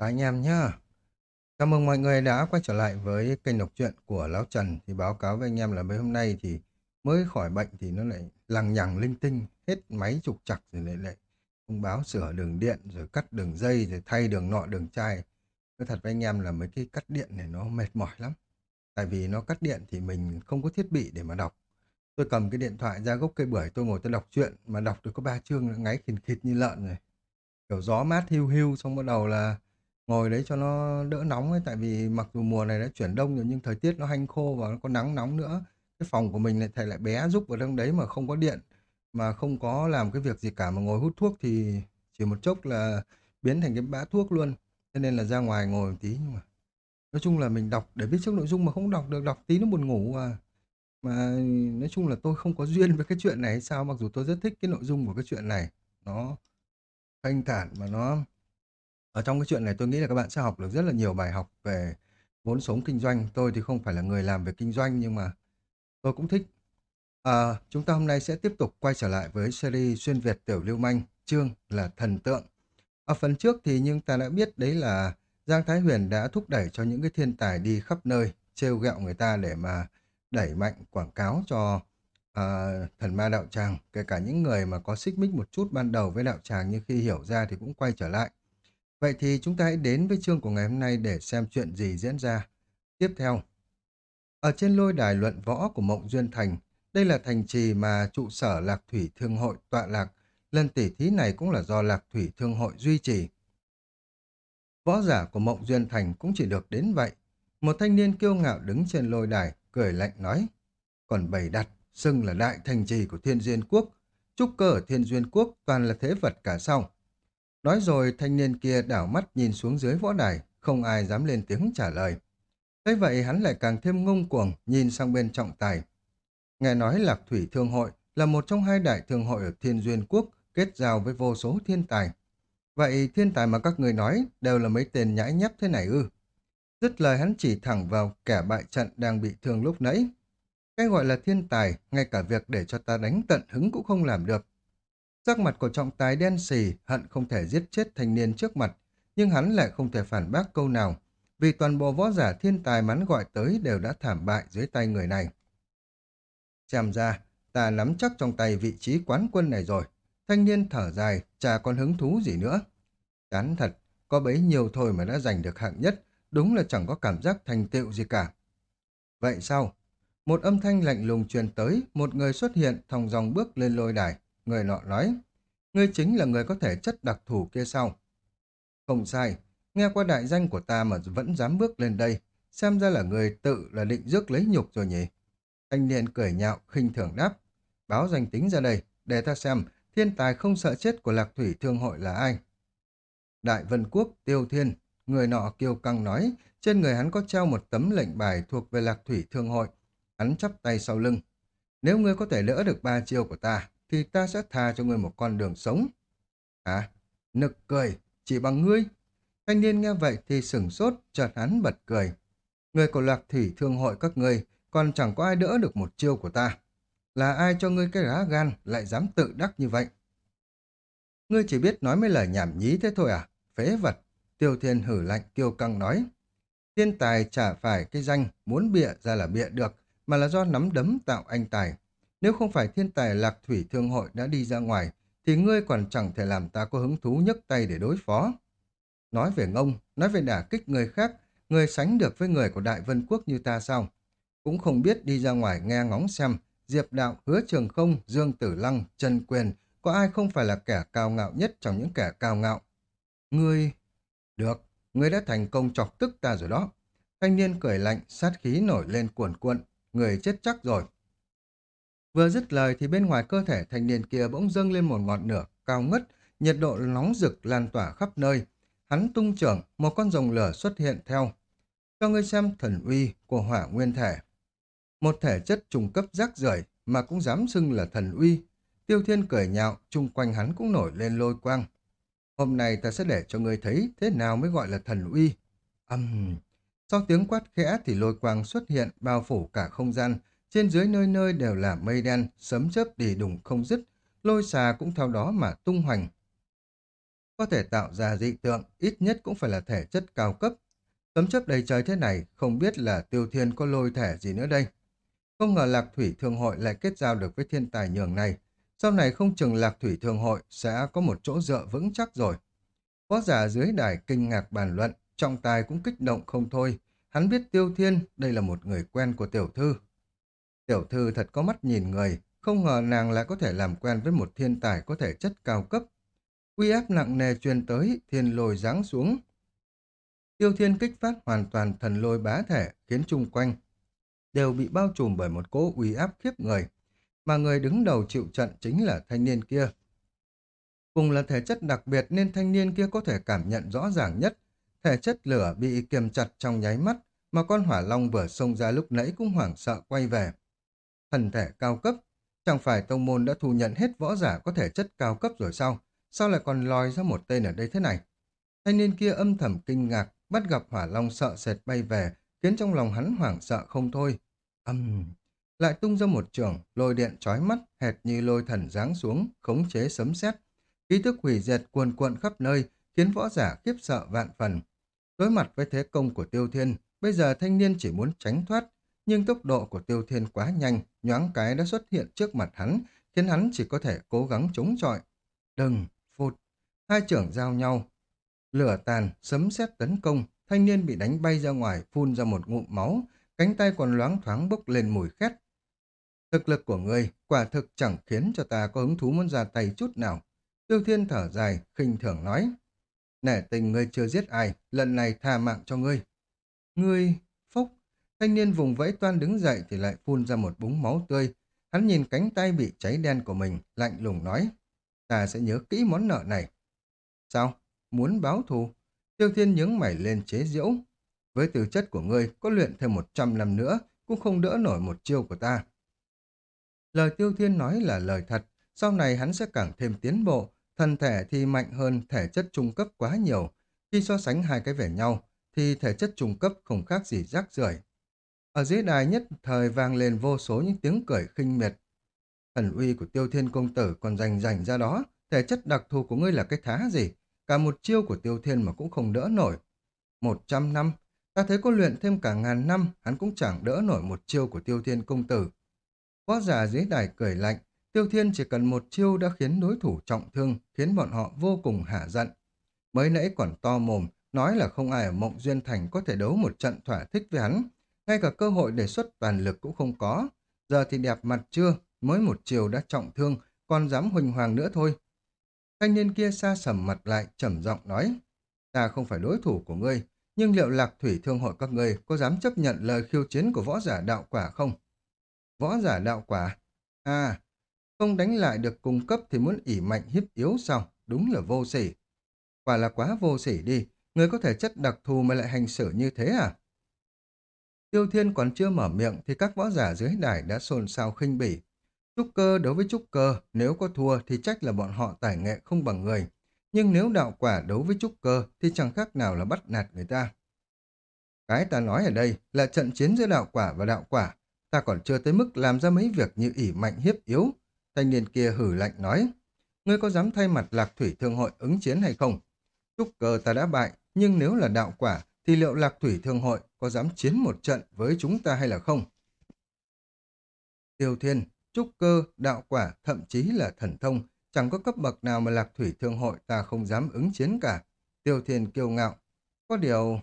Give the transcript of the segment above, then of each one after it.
Các anh em nhá. Chào mừng mọi người đã quay trở lại với kênh đọc truyện của Lão Trần. Thì báo cáo với anh em là mấy hôm nay thì mới khỏi bệnh thì nó lại lằng nhằng linh tinh, hết máy trục chặt rồi lại lại thông báo sửa đường điện rồi cắt đường dây rồi thay đường nọ đường chai. Nói thật với anh em là mấy cái cắt điện này nó mệt mỏi lắm. Tại vì nó cắt điện thì mình không có thiết bị để mà đọc. Tôi cầm cái điện thoại ra gốc cây bưởi tôi ngồi tôi đọc truyện mà đọc được có ba chương ngáy khìn khịt như lợn rồi. Kiểu gió mát hiu hiu xong bắt đầu là ngồi đấy cho nó đỡ nóng ấy, tại vì mặc dù mùa này đã chuyển đông rồi, nhưng thời tiết nó hanh khô và nó có nắng nóng nữa. Cái phòng của mình lại, thầy lại bé giúp vào trong đấy mà không có điện, mà không có làm cái việc gì cả, mà ngồi hút thuốc thì chỉ một chốc là biến thành cái bã thuốc luôn. Cho nên là ra ngoài ngồi một tí nhưng mà nói chung là mình đọc, để biết trước nội dung mà không đọc được, đọc tí nó buồn ngủ à. Mà nói chung là tôi không có duyên với cái chuyện này hay sao, mặc dù tôi rất thích cái nội dung của cái chuyện này. Nó thanh thản mà nó ở trong cái chuyện này tôi nghĩ là các bạn sẽ học được rất là nhiều bài học về vốn sống kinh doanh. Tôi thì không phải là người làm về kinh doanh nhưng mà tôi cũng thích. À, chúng ta hôm nay sẽ tiếp tục quay trở lại với series xuyên Việt tiểu lưu manh, chương là thần tượng. Ở phần trước thì nhưng ta đã biết đấy là Giang Thái Huyền đã thúc đẩy cho những cái thiên tài đi khắp nơi, trêu ghẹo người ta để mà đẩy mạnh quảng cáo cho à, thần ma đạo tràng. Kể cả những người mà có xích mích một chút ban đầu với đạo tràng nhưng khi hiểu ra thì cũng quay trở lại. Vậy thì chúng ta hãy đến với chương của ngày hôm nay để xem chuyện gì diễn ra. Tiếp theo, ở trên lôi đài luận võ của Mộng Duyên Thành, đây là thành trì mà trụ sở Lạc Thủy Thương Hội tọa lạc. Lần tỉ thí này cũng là do Lạc Thủy Thương Hội duy trì. Võ giả của Mộng Duyên Thành cũng chỉ được đến vậy. Một thanh niên kiêu ngạo đứng trên lôi đài, cười lạnh nói. Còn bày đặt, xưng là đại thành trì của Thiên Duyên Quốc. Trúc cơ ở Thiên Duyên Quốc toàn là thế vật cả sau. Nói rồi thanh niên kia đảo mắt nhìn xuống dưới võ đài, không ai dám lên tiếng trả lời. Thế vậy hắn lại càng thêm ngông cuồng nhìn sang bên trọng tài. Nghe nói Lạc Thủy Thương Hội là một trong hai đại thương hội ở Thiên Duyên Quốc kết giao với vô số thiên tài. Vậy thiên tài mà các người nói đều là mấy tên nhãi nhép thế này ư? Dứt lời hắn chỉ thẳng vào kẻ bại trận đang bị thương lúc nãy. Cái gọi là thiên tài, ngay cả việc để cho ta đánh tận hứng cũng không làm được. Sắc mặt của trọng tài đen xì, hận không thể giết chết thanh niên trước mặt, nhưng hắn lại không thể phản bác câu nào, vì toàn bộ võ giả thiên tài mắn gọi tới đều đã thảm bại dưới tay người này. chàm ra, ta nắm chắc trong tay vị trí quán quân này rồi. Thanh niên thở dài, chả còn hứng thú gì nữa. Chán thật, có bấy nhiêu thôi mà đã giành được hạng nhất, đúng là chẳng có cảm giác thành tựu gì cả. Vậy sao? Một âm thanh lạnh lùng truyền tới, một người xuất hiện thòng dòng bước lên lôi đài. Người nọ nói, ngươi chính là người có thể chất đặc thù kia sau. Không sai, nghe qua đại danh của ta mà vẫn dám bước lên đây, xem ra là người tự là định rước lấy nhục rồi nhỉ. Thanh niên cười nhạo, khinh thường đáp, báo danh tính ra đây, để ta xem thiên tài không sợ chết của lạc thủy thương hội là ai. Đại Vân Quốc Tiêu Thiên, người nọ kiêu căng nói, trên người hắn có treo một tấm lệnh bài thuộc về lạc thủy thương hội. Hắn chắp tay sau lưng. Nếu ngươi có thể lỡ được ba chiêu của ta, thì ta sẽ tha cho ngươi một con đường sống. À, nực cười, chỉ bằng ngươi. Thanh niên nghe vậy thì sửng sốt, chợt hắn bật cười. Người của lạc thủy thương hội các ngươi, còn chẳng có ai đỡ được một chiêu của ta. Là ai cho ngươi cái rá gan lại dám tự đắc như vậy? Ngươi chỉ biết nói mấy lời nhảm nhí thế thôi à? Phế vật. Tiêu thiên hử lạnh kiêu căng nói. Thiên tài chả phải cái danh muốn bịa ra là bịa được, mà là do nắm đấm tạo anh tài. Nếu không phải thiên tài lạc thủy thương hội đã đi ra ngoài, thì ngươi còn chẳng thể làm ta có hứng thú nhấc tay để đối phó. Nói về ngông, nói về đả kích người khác, người sánh được với người của Đại Vân Quốc như ta sao? Cũng không biết đi ra ngoài nghe ngóng xem, Diệp Đạo, Hứa Trường Không, Dương Tử Lăng, Trần Quyền, có ai không phải là kẻ cao ngạo nhất trong những kẻ cao ngạo? Ngươi... Được, ngươi đã thành công chọc tức ta rồi đó. Thanh niên cười lạnh, sát khí nổi lên cuồn cuộn, người chết chắc rồi. Vừa dứt lời thì bên ngoài cơ thể thanh niên kia bỗng dâng lên một ngọn lửa cao ngất, nhiệt độ nóng rực lan tỏa khắp nơi. Hắn tung trưởng, một con rồng lửa xuất hiện theo. Cho ngươi xem thần uy của hỏa nguyên thể. Một thể chất trùng cấp rác rưởi mà cũng dám xưng là thần uy. Tiêu thiên cười nhạo, chung quanh hắn cũng nổi lên lôi quang. Hôm nay ta sẽ để cho ngươi thấy thế nào mới gọi là thần uy. Âm... Uhm. Sau tiếng quát khẽ thì lôi quang xuất hiện bao phủ cả không gian, trên dưới nơi nơi đều là mây đen, sấm chớp đi đùng không dứt, lôi xà cũng theo đó mà tung hoành. có thể tạo ra dị tượng, ít nhất cũng phải là thể chất cao cấp. sấm chớp đầy trời thế này, không biết là tiêu thiên có lôi thể gì nữa đây. Không ngờ Lạc Thủy Thương Hội lại kết giao được với thiên tài nhường này. Sau này không chừng Lạc Thủy Thương Hội sẽ có một chỗ dựa vững chắc rồi. Võ giả dưới đài kinh ngạc bàn luận, trọng tài cũng kích động không thôi. Hắn biết Tiêu Thiên, đây là một người quen của tiểu thư. Tiểu thư thật có mắt nhìn người, không ngờ nàng lại có thể làm quen với một thiên tài có thể chất cao cấp. Uy áp nặng nề truyền tới, thiên lôi giáng xuống. Tiêu Thiên kích phát hoàn toàn thần lôi bá thể, khiến chung quanh đều bị bao trùm bởi một cỗ uy áp khiếp người. Mà người đứng đầu chịu trận chính là thanh niên kia. Cùng là thể chất đặc biệt nên thanh niên kia có thể cảm nhận rõ ràng nhất. Thể chất lửa bị kiềm chặt trong nháy mắt, mà con hỏa long vừa xông ra lúc nãy cũng hoảng sợ quay về. Thần thể cao cấp, chẳng phải tông môn đã thu nhận hết võ giả có thể chất cao cấp rồi sao? Sao lại còn lòi ra một tên ở đây thế này? Thanh niên kia âm thầm kinh ngạc, bắt gặp hỏa long sợ sệt bay về, khiến trong lòng hắn hoảng sợ không thôi. Âm... Lại tung ra một trường, lôi điện trói mắt, hệt như lôi thần giáng xuống, khống chế sấm sét. Ký thức hủy diệt cuồn cuộn khắp nơi, khiến võ giả khiếp sợ vạn phần. Đối mặt với thế công của Tiêu Thiên, bây giờ thanh niên chỉ muốn tránh thoát, nhưng tốc độ của Tiêu Thiên quá nhanh, nhoáng cái đã xuất hiện trước mặt hắn, khiến hắn chỉ có thể cố gắng chống chọi. Đừng, phụt, hai trưởng giao nhau. Lửa tàn, sấm sét tấn công, thanh niên bị đánh bay ra ngoài, phun ra một ngụm máu, cánh tay còn loáng thoáng bốc lên mùi khét. Thực lực của ngươi quả thực chẳng khiến cho ta có hứng thú muốn ra tay chút nào. Tiêu Thiên thở dài, khinh thường nói. Nể tình ngươi chưa giết ai, lần này tha mạng cho ngươi. Ngươi, thanh niên vùng vẫy toan đứng dậy thì lại phun ra một búng máu tươi. Hắn nhìn cánh tay bị cháy đen của mình, lạnh lùng nói. Ta sẽ nhớ kỹ món nợ này. Sao? Muốn báo thù? Tiêu Thiên nhướng mày lên chế diễu. Với tư chất của ngươi, có luyện thêm một trăm năm nữa, cũng không đỡ nổi một chiêu của ta. Lời Tiêu Thiên nói là lời thật, sau này hắn sẽ càng thêm tiến bộ, thân thể thì mạnh hơn thể chất trung cấp quá nhiều. Khi so sánh hai cái về nhau, thì thể chất trung cấp không khác gì rác rưởi. Ở dưới đài nhất thời vang lên vô số những tiếng cười khinh miệt. Thần uy của Tiêu Thiên Công Tử còn rành rành ra đó, thể chất đặc thù của ngươi là cái thá gì? Cả một chiêu của Tiêu Thiên mà cũng không đỡ nổi. Một trăm năm, ta thấy có luyện thêm cả ngàn năm, hắn cũng chẳng đỡ nổi một chiêu của Tiêu Thiên Công Tử. Võ giả dưới đài cười lạnh, Tiêu Thiên chỉ cần một chiêu đã khiến đối thủ trọng thương, khiến bọn họ vô cùng hạ giận. Mới nãy còn to mồm, nói là không ai ở Mộng Duyên Thành có thể đấu một trận thỏa thích với hắn. Ngay cả cơ hội để xuất toàn lực cũng không có. Giờ thì đẹp mặt chưa, mới một chiều đã trọng thương, còn dám huỳnh hoàng nữa thôi. Thanh niên kia xa sầm mặt lại, trầm giọng nói, ta không phải đối thủ của ngươi, nhưng liệu lạc thủy thương hội các ngươi có dám chấp nhận lời khiêu chiến của võ giả đạo quả không? Võ giả đạo quả? À, không đánh lại được cung cấp thì muốn ỉ mạnh hiếp yếu sao? Đúng là vô sỉ. Quả là quá vô sỉ đi, người có thể chất đặc thù mà lại hành xử như thế à? Tiêu Thiên còn chưa mở miệng thì các võ giả dưới đài đã xôn xao khinh bỉ. Trúc cơ đối với trúc cơ, nếu có thua thì trách là bọn họ tài nghệ không bằng người. Nhưng nếu đạo quả đấu với trúc cơ thì chẳng khác nào là bắt nạt người ta. Cái ta nói ở đây là trận chiến giữa đạo quả và đạo quả. Ta còn chưa tới mức làm ra mấy việc như ỉ mạnh hiếp yếu. Thanh niên kia hử lạnh nói. Ngươi có dám thay mặt lạc thủy thương hội ứng chiến hay không? Trúc cơ ta đã bại, nhưng nếu là đạo quả thì liệu lạc thủy thương hội có dám chiến một trận với chúng ta hay là không? Tiêu Thiên, trúc cơ, đạo quả, thậm chí là thần thông, chẳng có cấp bậc nào mà lạc thủy thương hội ta không dám ứng chiến cả. Tiêu Thiên kiêu ngạo. Có điều...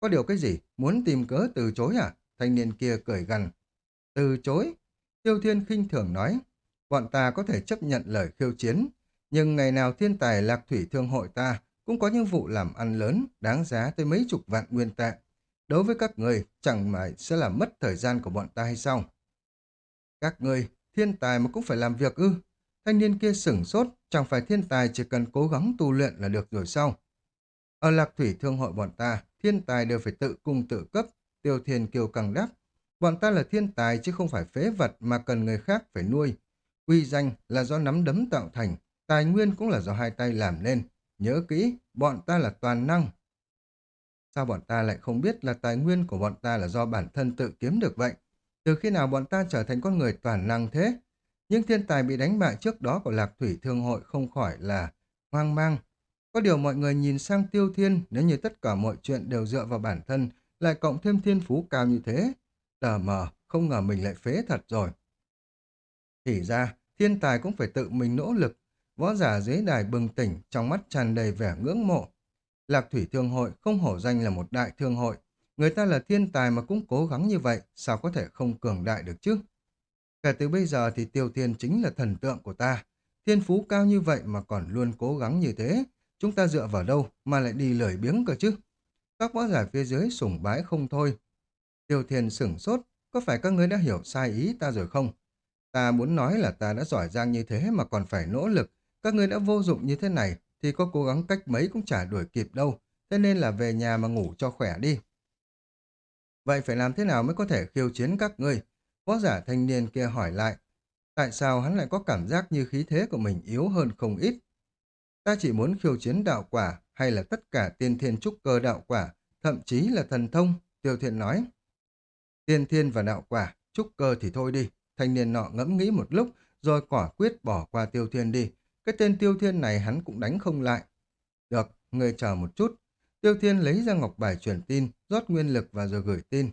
Có điều cái gì? Muốn tìm cớ từ chối à? Thanh niên kia cười gằn. Từ chối? Tiêu Thiên khinh thường nói. Bọn ta có thể chấp nhận lời khiêu chiến, nhưng ngày nào thiên tài lạc thủy thương hội ta cũng có những vụ làm ăn lớn, đáng giá tới mấy chục vạn nguyên tệ. Đối với các người, chẳng phải sẽ làm mất thời gian của bọn ta hay sao? Các người, thiên tài mà cũng phải làm việc ư? Thanh niên kia sửng sốt, chẳng phải thiên tài chỉ cần cố gắng tu luyện là được rồi sao? Ở lạc thủy thương hội bọn ta, thiên tài đều phải tự cung tự cấp, tiêu thiên kiều càng đáp. Bọn ta là thiên tài chứ không phải phế vật mà cần người khác phải nuôi. Uy danh là do nắm đấm tạo thành, tài nguyên cũng là do hai tay làm nên. Nhớ kỹ, bọn ta là toàn năng. Sao bọn ta lại không biết là tài nguyên của bọn ta là do bản thân tự kiếm được vậy? Từ khi nào bọn ta trở thành con người toàn năng thế? Những thiên tài bị đánh bại trước đó của Lạc Thủy Thương Hội không khỏi là hoang mang. Có điều mọi người nhìn sang tiêu thiên nếu như tất cả mọi chuyện đều dựa vào bản thân, lại cộng thêm thiên phú cao như thế. Tờ mờ, không ngờ mình lại phế thật rồi. Thì ra, thiên tài cũng phải tự mình nỗ lực. Võ giả dưới đài bừng tỉnh, trong mắt tràn đầy vẻ ngưỡng mộ. Lạc Thủy Thương Hội không hổ danh là một đại thương hội. Người ta là thiên tài mà cũng cố gắng như vậy, sao có thể không cường đại được chứ? Kể từ bây giờ thì Tiêu Thiên chính là thần tượng của ta. Thiên phú cao như vậy mà còn luôn cố gắng như thế. Chúng ta dựa vào đâu mà lại đi lười biếng cơ chứ? Các võ giả phía dưới sùng bái không thôi. Tiêu Thiên sửng sốt, có phải các ngươi đã hiểu sai ý ta rồi không? Ta muốn nói là ta đã giỏi giang như thế mà còn phải nỗ lực. Các ngươi đã vô dụng như thế này thì có cố gắng cách mấy cũng chả đuổi kịp đâu. Thế nên là về nhà mà ngủ cho khỏe đi. Vậy phải làm thế nào mới có thể khiêu chiến các ngươi? Võ giả thanh niên kia hỏi lại. Tại sao hắn lại có cảm giác như khí thế của mình yếu hơn không ít? Ta chỉ muốn khiêu chiến đạo quả hay là tất cả tiên thiên trúc cơ đạo quả, thậm chí là thần thông, tiêu thiện nói. Tiên thiên và đạo quả, trúc cơ thì thôi đi. Thanh niên nọ ngẫm nghĩ một lúc, rồi quả quyết bỏ qua tiêu thiên đi. Cái tên tiêu thiên này hắn cũng đánh không lại. Được, người chờ một chút. Tiêu thiên lấy ra ngọc bài truyền tin, rót nguyên lực và rồi gửi tin.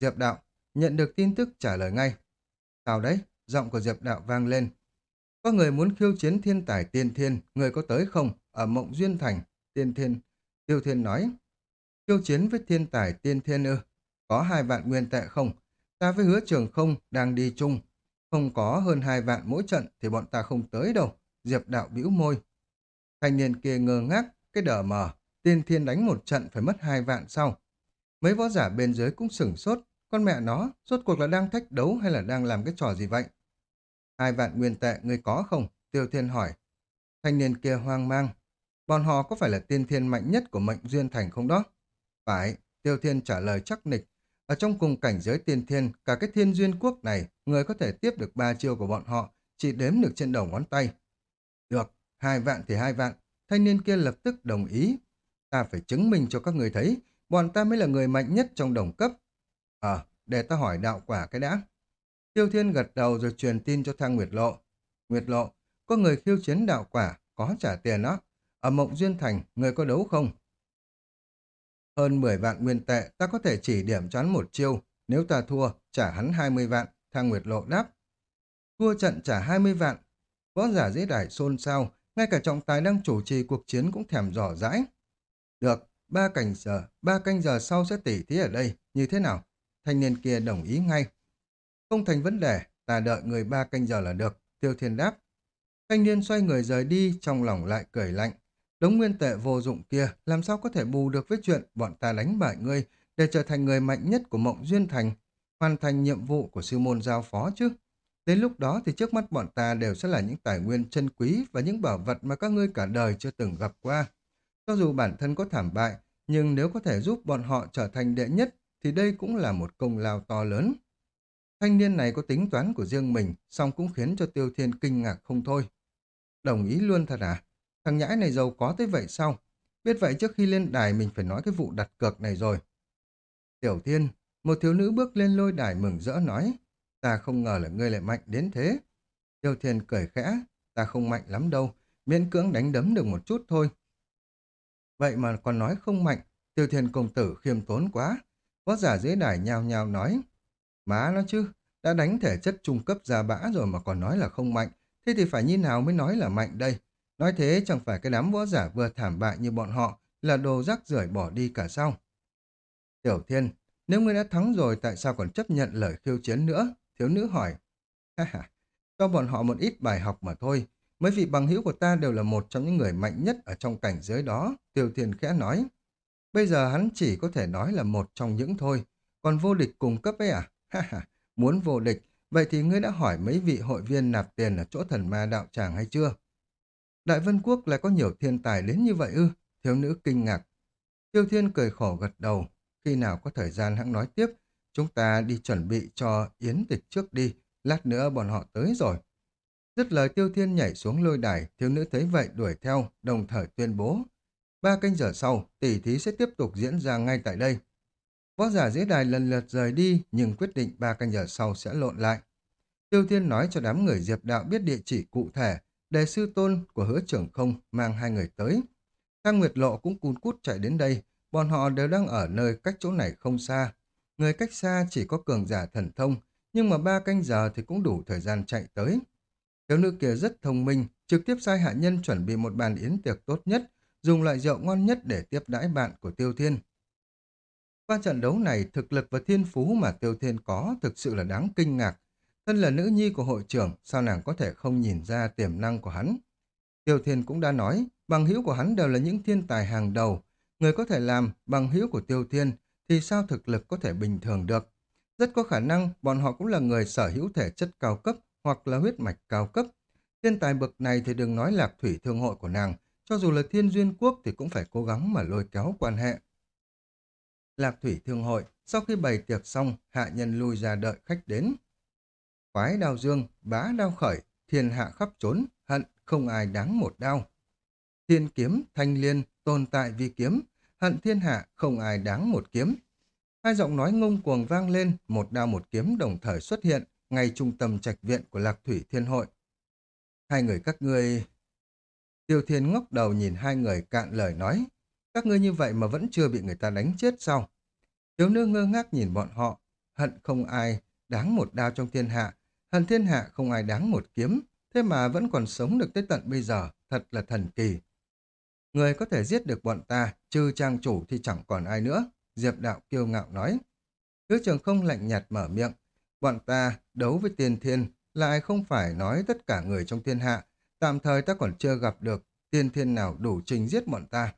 Diệp đạo, nhận được tin tức trả lời ngay. Sao đấy? Giọng của Diệp đạo vang lên. Có người muốn khiêu chiến thiên tài tiên thiên, người có tới không? Ở mộng duyên thành, tiên thiên. Tiêu thiên nói. Khiêu chiến với thiên tài tiên thiên ư? Có hai vạn nguyên tệ không? Ta với hứa trường không đang đi chung. Không có hơn hai vạn mỗi trận thì bọn ta không tới đâu. Diệp đạo bĩu môi. Thanh niên kia ngơ ngác, cái đờ mờ. Tiên thiên đánh một trận phải mất hai vạn sau. Mấy võ giả bên dưới cũng sửng sốt. Con mẹ nó, rốt cuộc là đang thách đấu hay là đang làm cái trò gì vậy? Hai vạn nguyên tệ người có không? Tiêu Thiên hỏi. Thanh niên kia hoang mang. Bọn họ có phải là tiên thiên mạnh nhất của mệnh duyên thành không đó? Phải, Tiêu Thiên trả lời chắc nịch. Ở trong cùng cảnh giới tiên thiên, cả cái thiên duyên quốc này, người có thể tiếp được ba chiêu của bọn họ, chỉ đếm được trên đầu ngón tay. Được, hai vạn thì hai vạn. Thanh niên kia lập tức đồng ý. Ta phải chứng minh cho các người thấy, bọn ta mới là người mạnh nhất trong đồng cấp. Ờ, để ta hỏi đạo quả cái đã. Tiêu Thiên gật đầu rồi truyền tin cho Thang Nguyệt Lộ. Nguyệt Lộ, có người khiêu chiến đạo quả, có trả tiền đó. Ở Mộng Duyên Thành, người có đấu không? Hơn 10 vạn nguyên tệ, ta có thể chỉ điểm cho hắn một chiêu. Nếu ta thua, trả hắn 20 vạn. Thang Nguyệt Lộ đáp. Thua trận trả 20 vạn. Võ giả dễ đài xôn xao, ngay cả trọng tài đang chủ trì cuộc chiến cũng thèm dò dãi. Được, ba cảnh giờ, ba canh giờ sau sẽ tỉ thí ở đây, như thế nào? Thanh niên kia đồng ý ngay. Không thành vấn đề, ta đợi người ba canh giờ là được, tiêu thiên đáp. Thanh niên xoay người rời đi, trong lòng lại cười lạnh. Đống nguyên tệ vô dụng kia, làm sao có thể bù được với chuyện bọn ta đánh bại ngươi để trở thành người mạnh nhất của mộng duyên thành, hoàn thành nhiệm vụ của sư môn giao phó chứ. Đến lúc đó thì trước mắt bọn ta đều sẽ là những tài nguyên chân quý và những bảo vật mà các ngươi cả đời chưa từng gặp qua. Cho dù bản thân có thảm bại, nhưng nếu có thể giúp bọn họ trở thành đệ nhất thì đây cũng là một công lao to lớn. Thanh niên này có tính toán của riêng mình, song cũng khiến cho Tiêu Thiên kinh ngạc không thôi. Đồng ý luôn thật à? Thằng nhãi này giàu có tới vậy sao? Biết vậy trước khi lên đài mình phải nói cái vụ đặt cược này rồi. Tiểu Thiên, một thiếu nữ bước lên lôi đài mừng rỡ nói, ta không ngờ là ngươi lại mạnh đến thế. Tiêu Thiên cười khẽ, ta không mạnh lắm đâu, miễn cưỡng đánh đấm được một chút thôi. Vậy mà còn nói không mạnh, Tiêu Thiên công tử khiêm tốn quá. Võ giả dưới đài nhao nhao nói, Má nó chứ, đã đánh thể chất trung cấp ra bã rồi mà còn nói là không mạnh, thế thì phải như nào mới nói là mạnh đây? Nói thế chẳng phải cái đám võ giả vừa thảm bại như bọn họ là đồ rác rưởi bỏ đi cả sao? Tiểu Thiên, nếu ngươi đã thắng rồi tại sao còn chấp nhận lời khiêu chiến nữa? Thiếu nữ hỏi. Ha ha, cho bọn họ một ít bài học mà thôi. Mấy vị bằng hữu của ta đều là một trong những người mạnh nhất ở trong cảnh giới đó, Tiêu Thiên khẽ nói. Bây giờ hắn chỉ có thể nói là một trong những thôi, còn vô địch cùng cấp ấy à? Ha ha, muốn vô địch, vậy thì ngươi đã hỏi mấy vị hội viên nạp tiền ở chỗ thần ma đạo tràng hay chưa? Đại Vân Quốc lại có nhiều thiên tài đến như vậy ư? Thiếu nữ kinh ngạc. Tiêu Thiên cười khổ gật đầu. Khi nào có thời gian hãng nói tiếp, chúng ta đi chuẩn bị cho yến tịch trước đi, lát nữa bọn họ tới rồi. Dứt lời Tiêu Thiên nhảy xuống lôi đài, thiếu nữ thấy vậy đuổi theo, đồng thời tuyên bố. Ba canh giờ sau, tỷ thí sẽ tiếp tục diễn ra ngay tại đây. Võ giả dưới đài lần lượt rời đi, nhưng quyết định ba canh giờ sau sẽ lộn lại. Tiêu Thiên nói cho đám người Diệp Đạo biết địa chỉ cụ thể, để sư tôn của hứa trưởng không mang hai người tới. Thang Nguyệt Lộ cũng cun cút chạy đến đây, bọn họ đều đang ở nơi cách chỗ này không xa. Người cách xa chỉ có cường giả thần thông, nhưng mà ba canh giờ thì cũng đủ thời gian chạy tới. Thiếu nữ kia rất thông minh, trực tiếp sai hạ nhân chuẩn bị một bàn yến tiệc tốt nhất, dùng loại rượu ngon nhất để tiếp đãi bạn của Tiêu Thiên. Qua trận đấu này, thực lực và thiên phú mà Tiêu Thiên có thực sự là đáng kinh ngạc. Thân là nữ nhi của hội trưởng, sao nàng có thể không nhìn ra tiềm năng của hắn? Tiêu Thiên cũng đã nói, bằng hữu của hắn đều là những thiên tài hàng đầu. Người có thể làm bằng hữu của Tiêu Thiên thì sao thực lực có thể bình thường được? Rất có khả năng bọn họ cũng là người sở hữu thể chất cao cấp hoặc là huyết mạch cao cấp. Thiên tài bậc này thì đừng nói lạc thủy thương hội của nàng, cho dù là thiên duyên quốc thì cũng phải cố gắng mà lôi kéo quan hệ. Lạc thủy thương hội, sau khi bày tiệc xong, hạ nhân lui ra đợi khách đến. Quái đao dương, bá đao khởi, thiên hạ khắp trốn, hận không ai đáng một đao. Thiên kiếm, thanh liên, tồn tại vì kiếm, hận thiên hạ không ai đáng một kiếm. Hai giọng nói ngông cuồng vang lên, một đao một kiếm đồng thời xuất hiện, ngay trung tâm trạch viện của Lạc Thủy Thiên Hội. Hai người các ngươi... Tiêu Thiên ngóc đầu nhìn hai người cạn lời nói, các ngươi như vậy mà vẫn chưa bị người ta đánh chết sao? Thiếu nữ ngơ ngác nhìn bọn họ, hận không ai đáng một đao trong thiên hạ, hận thiên hạ không ai đáng một kiếm, thế mà vẫn còn sống được tới tận bây giờ, thật là thần kỳ. Người có thể giết được bọn ta, trừ trang chủ thì chẳng còn ai nữa, Diệp Đạo kiêu ngạo nói. Hứa trường không lạnh nhạt mở miệng, bọn ta đấu với tiên thiên, lại không phải nói tất cả người trong thiên hạ, tạm thời ta còn chưa gặp được tiên thiên nào đủ trình giết bọn ta.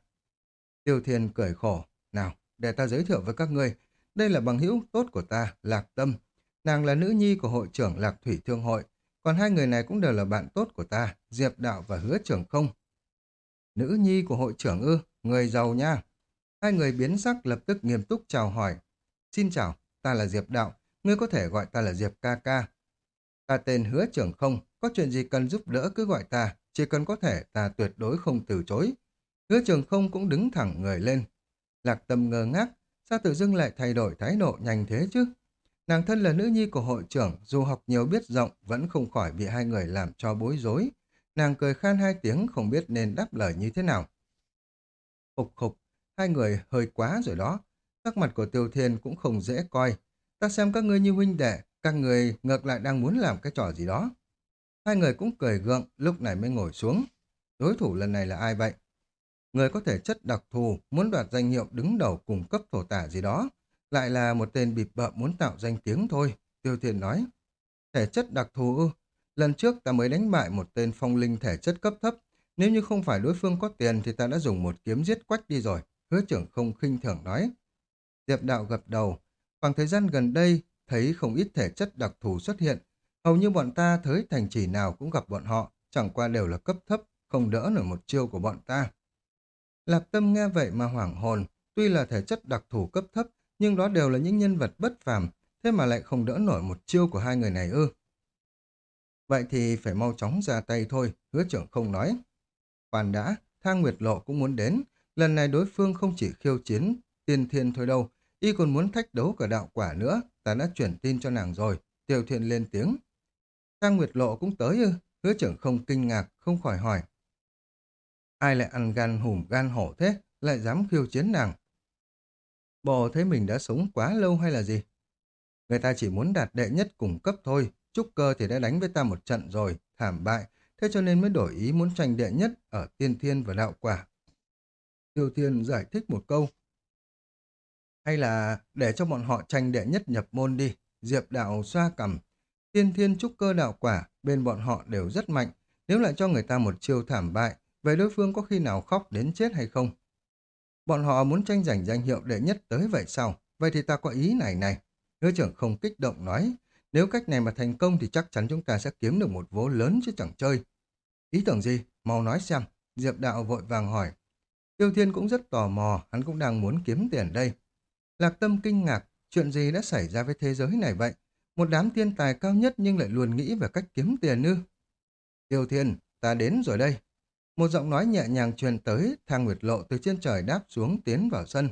Tiêu Thiên cười khổ, nào, để ta giới thiệu với các ngươi, đây là bằng hữu tốt của ta, Lạc Tâm. Nàng là nữ nhi của hội trưởng Lạc Thủy Thương Hội, còn hai người này cũng đều là bạn tốt của ta, Diệp Đạo và Hứa trường Không. Nữ nhi của hội trưởng ư, người giàu nha. Hai người biến sắc lập tức nghiêm túc chào hỏi. Xin chào, ta là Diệp Đạo, ngươi có thể gọi ta là Diệp ca ca. Ta tên Hứa Trưởng Không, có chuyện gì cần giúp đỡ cứ gọi ta, chỉ cần có thể ta tuyệt đối không từ chối. Hứa Trường Không cũng đứng thẳng người lên. Lạc Tâm ngơ ngác, sao tự dưng lại thay đổi thái độ nhanh thế chứ? Nàng thân là nữ nhi của hội trưởng, dù học nhiều biết rộng, vẫn không khỏi bị hai người làm cho bối rối. Nàng cười khan hai tiếng không biết nên đáp lời như thế nào. Khục khục, hai người hơi quá rồi đó. Sắc mặt của Tiêu Thiên cũng không dễ coi. Ta xem các ngươi như huynh đệ, các người ngược lại đang muốn làm cái trò gì đó. Hai người cũng cười gượng, lúc này mới ngồi xuống. Đối thủ lần này là ai vậy? Người có thể chất đặc thù, muốn đoạt danh hiệu đứng đầu cùng cấp thổ tả gì đó. Lại là một tên bịp bợm muốn tạo danh tiếng thôi, Tiêu Thiên nói. Thể chất đặc thù ư? Lần trước ta mới đánh bại một tên phong linh thể chất cấp thấp. Nếu như không phải đối phương có tiền thì ta đã dùng một kiếm giết quách đi rồi. Hứa trưởng không khinh thường nói. Diệp đạo gật đầu. Khoảng thời gian gần đây, thấy không ít thể chất đặc thù xuất hiện. Hầu như bọn ta tới thành trì nào cũng gặp bọn họ, chẳng qua đều là cấp thấp, không đỡ nổi một chiêu của bọn ta. Lạc tâm nghe vậy mà hoảng hồn, tuy là thể chất đặc thù cấp thấp, nhưng đó đều là những nhân vật bất phàm, thế mà lại không đỡ nổi một chiêu của hai người này ư. Vậy thì phải mau chóng ra tay thôi, hứa trưởng không nói. Khoan đã, Thang Nguyệt Lộ cũng muốn đến, lần này đối phương không chỉ khiêu chiến tiên thiên thôi đâu, y còn muốn thách đấu cả đạo quả nữa, ta đã chuyển tin cho nàng rồi, tiêu thiện lên tiếng. Thang Nguyệt Lộ cũng tới ư, hứa trưởng không kinh ngạc, không khỏi hỏi. Ai lại ăn gan hùm gan hổ thế, lại dám khiêu chiến nàng? Bộ thấy mình đã sống quá lâu hay là gì? Người ta chỉ muốn đạt đệ nhất cùng cấp thôi, trúc cơ thì đã đánh với ta một trận rồi, thảm bại, thế cho nên mới đổi ý muốn tranh đệ nhất ở tiên thiên và đạo quả. Tiêu Thiên giải thích một câu. Hay là để cho bọn họ tranh đệ nhất nhập môn đi, Diệp đạo xoa cầm. Tiên thiên trúc cơ đạo quả, bên bọn họ đều rất mạnh, nếu lại cho người ta một chiêu thảm bại, vậy đối phương có khi nào khóc đến chết hay không? Bọn họ muốn tranh giành danh hiệu đệ nhất tới vậy sao? Vậy thì ta có ý này này. Hứa trưởng không kích động nói, nếu cách này mà thành công thì chắc chắn chúng ta sẽ kiếm được một vố lớn chứ chẳng chơi. Ý tưởng gì? Mau nói xem. Diệp đạo vội vàng hỏi. Tiêu Thiên cũng rất tò mò, hắn cũng đang muốn kiếm tiền đây. Lạc Tâm kinh ngạc, chuyện gì đã xảy ra với thế giới này vậy? Một đám thiên tài cao nhất nhưng lại luôn nghĩ về cách kiếm tiền ư. Tiêu Thiên, ta đến rồi đây. Một giọng nói nhẹ nhàng truyền tới, Thang Nguyệt Lộ từ trên trời đáp xuống tiến vào sân.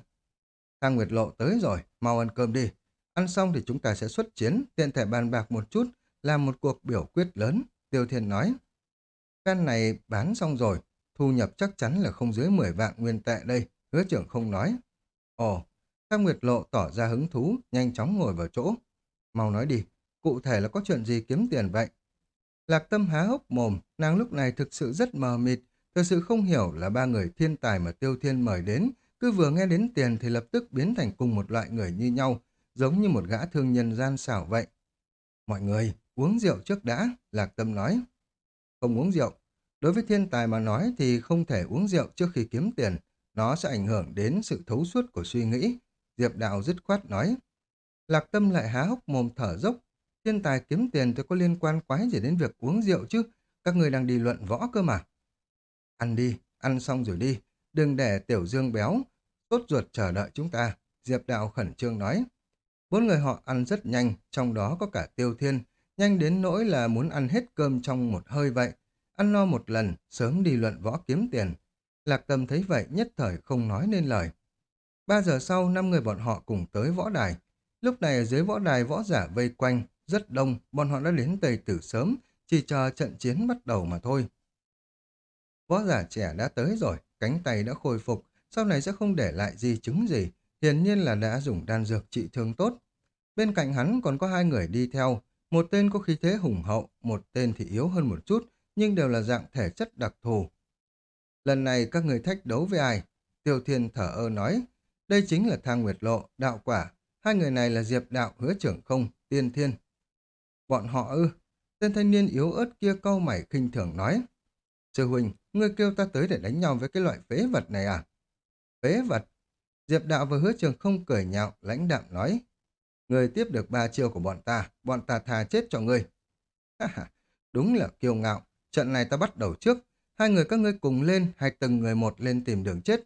Thang Nguyệt Lộ tới rồi, mau ăn cơm đi. Ăn xong thì chúng ta sẽ xuất chiến, tiện thể bàn bạc một chút, làm một cuộc biểu quyết lớn, Tiêu Thiên nói. Căn này bán xong rồi, thu nhập chắc chắn là không dưới 10 vạn nguyên tệ đây, hứa trưởng không nói. Ồ, các Nguyệt Lộ tỏ ra hứng thú, nhanh chóng ngồi vào chỗ. Mau nói đi, cụ thể là có chuyện gì kiếm tiền vậy? Lạc tâm há hốc mồm, nàng lúc này thực sự rất mờ mịt, thực sự không hiểu là ba người thiên tài mà Tiêu Thiên mời đến, cứ vừa nghe đến tiền thì lập tức biến thành cùng một loại người như nhau, giống như một gã thương nhân gian xảo vậy. Mọi người, uống rượu trước đã, Lạc Tâm nói. Không uống rượu. Đối với thiên tài mà nói thì không thể uống rượu trước khi kiếm tiền. Nó sẽ ảnh hưởng đến sự thấu suốt của suy nghĩ. Diệp Đạo dứt khoát nói. Lạc Tâm lại há hốc mồm thở dốc. Thiên tài kiếm tiền thì có liên quan quái gì đến việc uống rượu chứ? Các người đang đi luận võ cơ mà. Ăn đi, ăn xong rồi đi. Đừng để tiểu dương béo, Tốt ruột chờ đợi chúng ta. Diệp Đạo khẩn trương nói. Bốn người họ ăn rất nhanh, trong đó có cả Tiêu Thiên, nhanh đến nỗi là muốn ăn hết cơm trong một hơi vậy. Ăn no một lần, sớm đi luận võ kiếm tiền. Lạc Tâm thấy vậy nhất thời không nói nên lời. Ba giờ sau, năm người bọn họ cùng tới võ đài. Lúc này ở dưới võ đài võ giả vây quanh, rất đông, bọn họ đã đến Tây Tử sớm, chỉ chờ trận chiến bắt đầu mà thôi. Võ giả trẻ đã tới rồi, cánh tay đã khôi phục, sau này sẽ không để lại di chứng gì, hiển nhiên là đã dùng đan dược trị thương tốt. Bên cạnh hắn còn có hai người đi theo, một tên có khí thế hùng hậu, một tên thì yếu hơn một chút, nhưng đều là dạng thể chất đặc thù. Lần này các người thách đấu với ai? Tiêu Thiên thở ơ nói, đây chính là Thang Nguyệt Lộ, Đạo Quả. Hai người này là Diệp Đạo, Hứa Trưởng Không, Tiên Thiên. Bọn họ ư? Tên thanh niên yếu ớt kia câu mày khinh thường nói. Sư Huynh, ngươi kêu ta tới để đánh nhau với cái loại phế vật này à? Phế vật? Diệp Đạo và Hứa Trường Không cười nhạo, lãnh đạm nói. Người tiếp được ba chiêu của bọn ta, bọn ta thà chết cho ngươi. Đúng là kiêu ngạo, trận này ta bắt đầu trước, hai người các ngươi cùng lên hay từng người một lên tìm đường chết.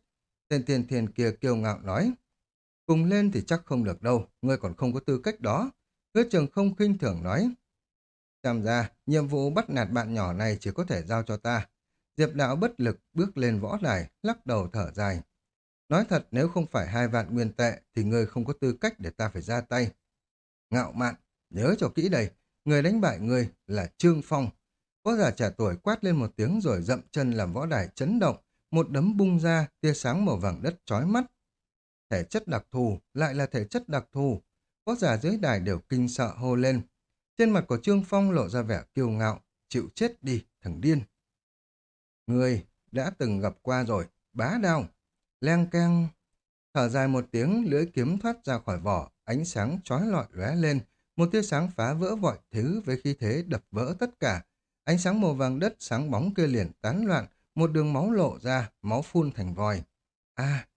Tên tiền thiền kia kiêu ngạo nói. Cùng lên thì chắc không được đâu, ngươi còn không có tư cách đó. Hứa trường không khinh thường nói. Xem ra, nhiệm vụ bắt nạt bạn nhỏ này chỉ có thể giao cho ta. Diệp đạo bất lực bước lên võ đài, lắc đầu thở dài. Nói thật nếu không phải hai vạn nguyên tệ thì ngươi không có tư cách để ta phải ra tay. Ngạo mạn, nhớ cho kỹ đây, người đánh bại ngươi là Trương Phong. Võ giả trẻ tuổi quát lên một tiếng rồi dậm chân làm võ đài chấn động, một đấm bung ra, tia sáng màu vàng đất chói mắt. Thể chất đặc thù, lại là thể chất đặc thù. Võ giả dưới đài đều kinh sợ hô lên. Trên mặt của Trương Phong lộ ra vẻ kiêu ngạo, chịu chết đi, thằng điên. Người đã từng gặp qua rồi, bá đao. Leng keng. Thở dài một tiếng, lưỡi kiếm thoát ra khỏi vỏ, ánh sáng chói lọi lóe lên, một tia sáng phá vỡ mọi thứ với khí thế đập vỡ tất cả. Ánh sáng màu vàng đất sáng bóng kia liền tán loạn, một đường máu lộ ra, máu phun thành vòi. À,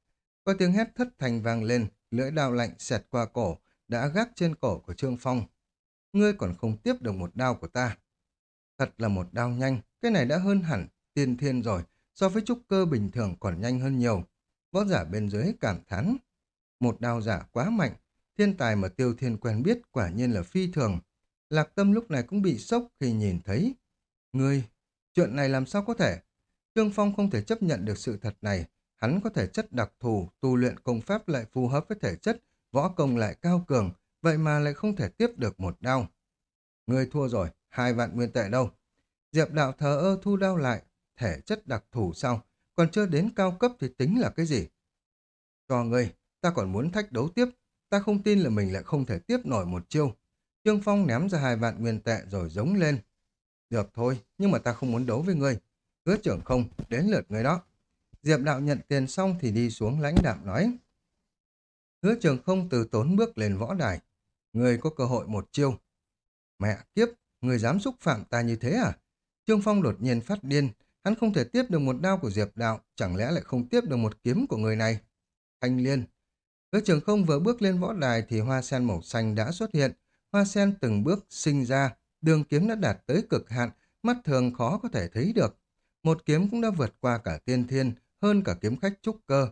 có tiếng hét thất thành vang lên, lưỡi đao lạnh xẹt qua cổ, đã gác trên cổ của Trương Phong. Ngươi còn không tiếp được một đao của ta. Thật là một đao nhanh, cái này đã hơn hẳn tiên thiên rồi, so với trúc cơ bình thường còn nhanh hơn nhiều. Võ giả bên dưới cảm thán. Một đao giả quá mạnh, thiên tài mà tiêu thiên quen biết quả nhiên là phi thường. Lạc tâm lúc này cũng bị sốc khi nhìn thấy. Ngươi, chuyện này làm sao có thể? Trương Phong không thể chấp nhận được sự thật này. Hắn có thể chất đặc thù, tu luyện công pháp lại phù hợp với thể chất, võ công lại cao cường, vậy mà lại không thể tiếp được một đao. Ngươi thua rồi, hai vạn nguyên tệ đâu? Diệp đạo thờ ơ thu đao lại, thể chất đặc thù sao? Còn chưa đến cao cấp thì tính là cái gì? Cho ngươi, ta còn muốn thách đấu tiếp, ta không tin là mình lại không thể tiếp nổi một chiêu. Trương Phong ném ra hai vạn nguyên tệ rồi giống lên. Được thôi, nhưng mà ta không muốn đấu với ngươi. Hứa trưởng không, đến lượt ngươi đó. Diệp đạo nhận tiền xong thì đi xuống lãnh đạm nói. Hứa trưởng không từ tốn bước lên võ đài. Ngươi có cơ hội một chiêu. Mẹ kiếp, ngươi dám xúc phạm ta như thế à? Trương Phong đột nhiên phát điên, Hắn không thể tiếp được một đao của Diệp Đạo, chẳng lẽ lại không tiếp được một kiếm của người này? Thanh Liên. Hứa trường không vừa bước lên võ đài thì hoa sen màu xanh đã xuất hiện. Hoa sen từng bước sinh ra, đường kiếm đã đạt tới cực hạn, mắt thường khó có thể thấy được. Một kiếm cũng đã vượt qua cả tiên thiên, hơn cả kiếm khách trúc cơ.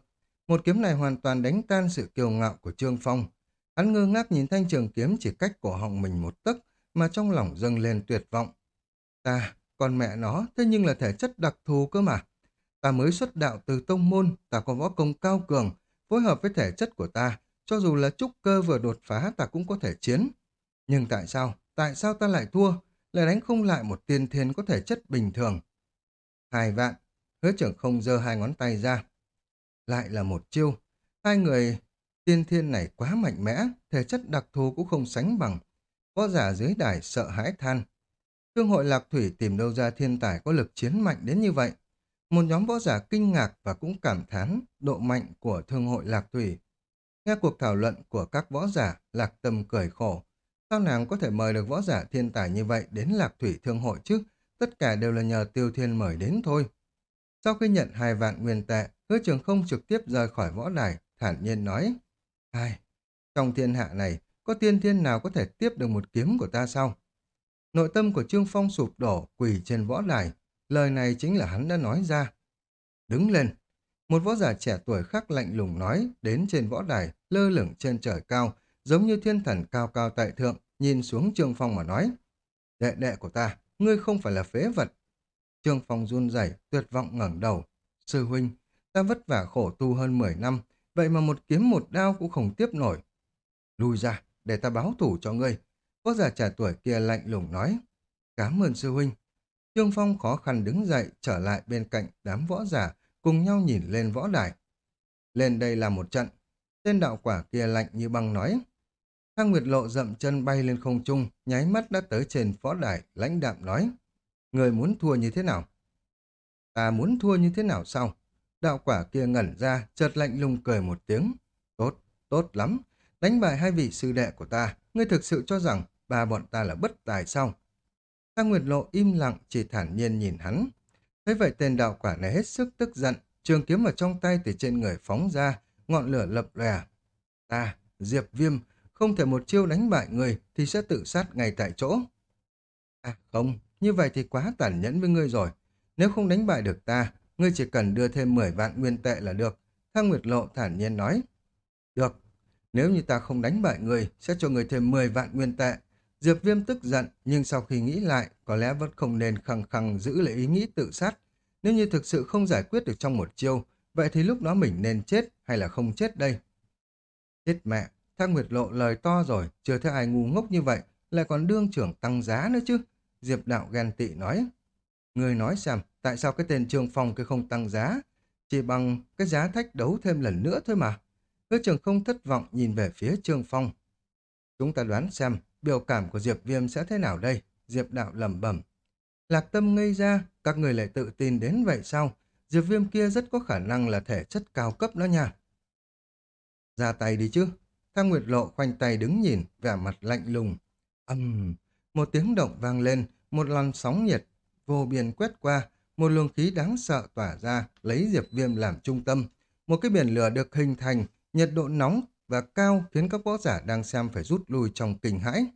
Một kiếm này hoàn toàn đánh tan sự kiêu ngạo của Trương Phong. Hắn ngơ ngác nhìn thanh trường kiếm chỉ cách cổ họng mình một tấc, mà trong lòng dâng lên tuyệt vọng. Ta, còn mẹ nó, thế nhưng là thể chất đặc thù cơ mà. Ta mới xuất đạo từ tông môn, ta có võ công cao cường, phối hợp với thể chất của ta, cho dù là trúc cơ vừa đột phá ta cũng có thể chiến. Nhưng tại sao, tại sao ta lại thua, lại đánh không lại một tiên thiên có thể chất bình thường? Hai vạn, hứa trưởng không giơ hai ngón tay ra. Lại là một chiêu. Hai người tiên thiên này quá mạnh mẽ, thể chất đặc thù cũng không sánh bằng. Võ giả dưới đài sợ hãi than. Thương hội Lạc Thủy tìm đâu ra thiên tài có lực chiến mạnh đến như vậy. Một nhóm võ giả kinh ngạc và cũng cảm thán độ mạnh của Thương hội Lạc Thủy. Nghe cuộc thảo luận của các võ giả, Lạc Tâm cười khổ. Sao nàng có thể mời được võ giả thiên tài như vậy đến Lạc Thủy Thương hội chứ? Tất cả đều là nhờ Tiêu Thiên mời đến thôi. Sau khi nhận hai vạn nguyên tệ, hứa trường không trực tiếp rời khỏi võ đài, thản nhiên nói. Ai, trong thiên hạ này, có tiên thiên nào có thể tiếp được một kiếm của ta sao? Nội tâm của Trương Phong sụp đổ, quỳ trên võ đài. Lời này chính là hắn đã nói ra. Đứng lên. Một võ giả trẻ tuổi khác lạnh lùng nói, đến trên võ đài, lơ lửng trên trời cao, giống như thiên thần cao cao tại thượng, nhìn xuống Trương Phong mà nói. Đệ đệ của ta, ngươi không phải là phế vật. Trương Phong run rẩy, tuyệt vọng ngẩng đầu. Sư huynh, ta vất vả khổ tu hơn 10 năm, vậy mà một kiếm một đao cũng không tiếp nổi. Lui ra, để ta báo thủ cho ngươi. Võ giả trẻ tuổi kia lạnh lùng nói. Cảm ơn sư huynh. Trương Phong khó khăn đứng dậy, trở lại bên cạnh đám võ giả, cùng nhau nhìn lên võ đài. Lên đây là một trận. Tên đạo quả kia lạnh như băng nói. Thang Nguyệt Lộ dậm chân bay lên không trung, nháy mắt đã tới trên võ đài, lãnh đạm nói. Người muốn thua như thế nào? Ta muốn thua như thế nào sao? Đạo quả kia ngẩn ra, chợt lạnh lùng cười một tiếng. Tốt, tốt lắm. Đánh bại hai vị sư đệ của ta, ngươi thực sự cho rằng ba bọn ta là bất tài sao? Thang Nguyệt Lộ im lặng, chỉ thản nhiên nhìn hắn. Thế vậy tên đạo quả này hết sức tức giận, trường kiếm ở trong tay từ trên người phóng ra, ngọn lửa lập lòe. Ta, Diệp Viêm, không thể một chiêu đánh bại người thì sẽ tự sát ngay tại chỗ. À không, như vậy thì quá tàn nhẫn với ngươi rồi. Nếu không đánh bại được ta, ngươi chỉ cần đưa thêm 10 vạn nguyên tệ là được. Thang Nguyệt Lộ thản nhiên nói. Được, nếu như ta không đánh bại ngươi, sẽ cho ngươi thêm 10 vạn nguyên tệ. Diệp Viêm tức giận, nhưng sau khi nghĩ lại, có lẽ vẫn không nên khăng khăng giữ lại ý nghĩ tự sát. Nếu như thực sự không giải quyết được trong một chiêu, vậy thì lúc đó mình nên chết hay là không chết đây? Chết mẹ, Thang Nguyệt Lộ lời to rồi, chưa thấy ai ngu ngốc như vậy, lại còn đương trưởng tăng giá nữa chứ. Diệp Đạo ghen tị nói. Người nói xem, tại sao cái tên Trương Phong kia không tăng giá? Chỉ bằng cái giá thách đấu thêm lần nữa thôi mà. Hứa trường không thất vọng nhìn về phía Trương Phong. Chúng ta đoán xem, biểu cảm của Diệp Viêm sẽ thế nào đây? Diệp Đạo lẩm bẩm. Lạc tâm ngây ra, các người lại tự tin đến vậy sao? Diệp Viêm kia rất có khả năng là thể chất cao cấp đó nha. Ra tay đi chứ. Thang Nguyệt Lộ khoanh tay đứng nhìn, vẻ mặt lạnh lùng. Âm, một tiếng động vang lên, một làn sóng nhiệt vô biên quét qua, một luồng khí đáng sợ tỏa ra, lấy Diệp Viêm làm trung tâm. Một cái biển lửa được hình thành, nhiệt độ nóng và cao khiến các võ giả đang xem phải rút lui trong kinh hãi.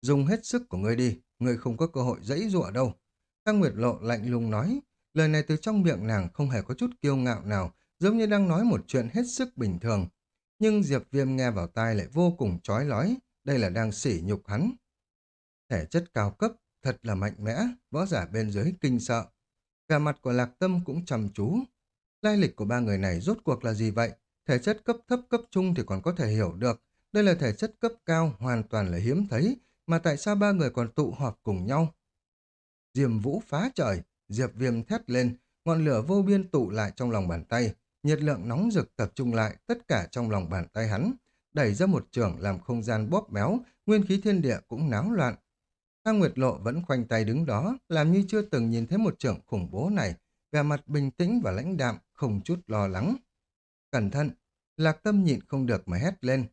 Dùng hết sức của ngươi đi, ngươi không có cơ hội dãy dụa đâu. Khang Nguyệt Lộ lạnh lùng nói, lời này từ trong miệng nàng không hề có chút kiêu ngạo nào, giống như đang nói một chuyện hết sức bình thường. Nhưng Diệp Viêm nghe vào tai lại vô cùng chói lói, đây là đang sỉ nhục hắn. Thể chất cao cấp, thật là mạnh mẽ, võ giả bên dưới kinh sợ. Cả mặt của Lạc Tâm cũng trầm chú. Lai lịch của ba người này rốt cuộc là gì vậy? Thể chất cấp thấp cấp trung thì còn có thể hiểu được. Đây là thể chất cấp cao, hoàn toàn là hiếm thấy, mà tại sao ba người còn tụ họp cùng nhau? Diềm vũ phá trời, Diệp Viêm thét lên, ngọn lửa vô biên tụ lại trong lòng bàn tay, nhiệt lượng nóng rực tập trung lại tất cả trong lòng bàn tay hắn, đẩy ra một trường làm không gian bóp méo, nguyên khí thiên địa cũng náo loạn. Thang Nguyệt Lộ vẫn khoanh tay đứng đó, làm như chưa từng nhìn thấy một trường khủng bố này, vẻ mặt bình tĩnh và lãnh đạm, không chút lo lắng. Cẩn thận, Lạc Tâm nhịn không được mà hét lên.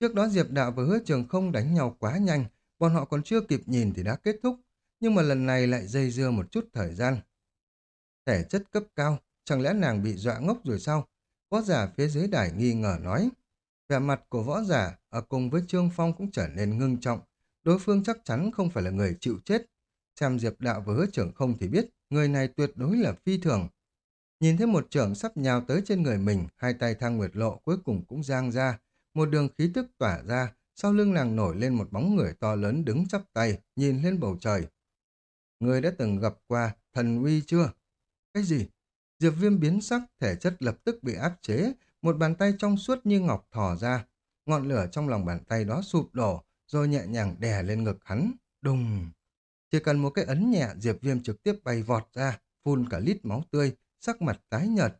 Trước đó Diệp Đạo và Hứa Trường không đánh nhau quá nhanh, bọn họ còn chưa kịp nhìn thì đã kết thúc, nhưng mà lần này lại dây dưa một chút thời gian. Thể chất cấp cao, chẳng lẽ nàng bị dọa ngốc rồi sao? Võ giả phía dưới đài nghi ngờ nói. Vẻ mặt của võ giả ở cùng với Trương Phong cũng trở nên ngưng trọng. Đối phương chắc chắn không phải là người chịu chết. Xem Diệp Đạo và hứa trưởng không thì biết, người này tuyệt đối là phi thường. Nhìn thấy một trưởng sắp nhào tới trên người mình, hai tay thang nguyệt lộ cuối cùng cũng giang ra. Một đường khí tức tỏa ra, sau lưng nàng nổi lên một bóng người to lớn đứng chắp tay, nhìn lên bầu trời. Người đã từng gặp qua thần uy chưa? Cái gì? Diệp viêm biến sắc, thể chất lập tức bị áp chế, một bàn tay trong suốt như ngọc thò ra. Ngọn lửa trong lòng bàn tay đó sụp đổ, rồi nhẹ nhàng đè lên ngực hắn. Đùng! Chỉ cần một cái ấn nhẹ, Diệp viêm trực tiếp bay vọt ra, phun cả lít máu tươi, sắc mặt tái nhợt.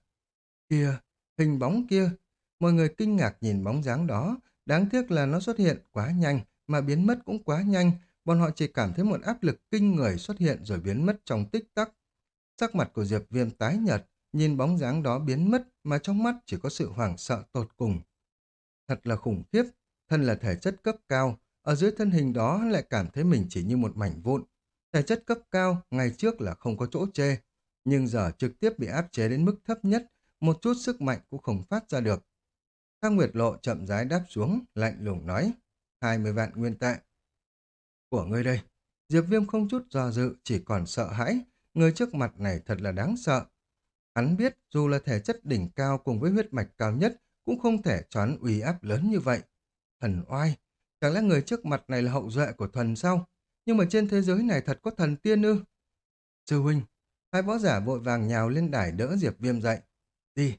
Kia, hình bóng kia. Mọi người kinh ngạc nhìn bóng dáng đó. Đáng tiếc là nó xuất hiện quá nhanh, mà biến mất cũng quá nhanh. Bọn họ chỉ cảm thấy một áp lực kinh người xuất hiện rồi biến mất trong tích tắc. Sắc mặt của Diệp Viêm tái nhợt, nhìn bóng dáng đó biến mất mà trong mắt chỉ có sự hoảng sợ tột cùng. Thật là khủng khiếp, thân là thể chất cấp cao, ở dưới thân hình đó lại cảm thấy mình chỉ như một mảnh vụn. Thể chất cấp cao, ngày trước là không có chỗ chê, nhưng giờ trực tiếp bị áp chế đến mức thấp nhất, một chút sức mạnh cũng không phát ra được. Thang Nguyệt Lộ chậm rãi đáp xuống, lạnh lùng nói, 20 vạn nguyên tệ. Của ngươi đây, Diệp Viêm không chút do dự, chỉ còn sợ hãi, người trước mặt này thật là đáng sợ. Hắn biết dù là thể chất đỉnh cao cùng với huyết mạch cao nhất cũng không thể choán uy áp lớn như vậy. Thần oai, chẳng lẽ người trước mặt này là hậu duệ của thần sao? Nhưng mà trên thế giới này thật có thần tiên ư? Sư huynh, hai võ giả vội vàng nhào lên đài đỡ Diệp Viêm dậy. Đi.